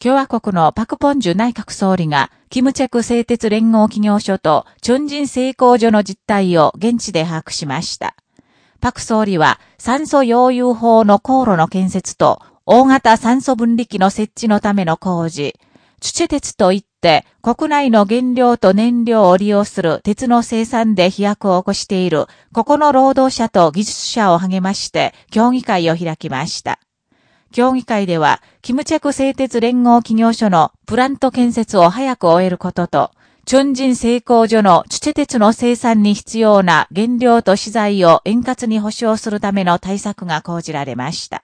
共和国のパクポンジュ内閣総理が、キムチェク製鉄連合企業所とチョンジン製工所の実態を現地で把握しました。パク総理は酸素溶融法の航路の建設と大型酸素分離機の設置のための工事、チュチェ鉄といって国内の原料と燃料を利用する鉄の生産で飛躍を起こしているここの労働者と技術者を励まして協議会を開きました。協議会では、キムチェク製鉄連合企業所のプラント建設を早く終えることと、チョンジン製鋼所のチュチェ鉄の生産に必要な原料と資材を円滑に保障するための対策が講じられました。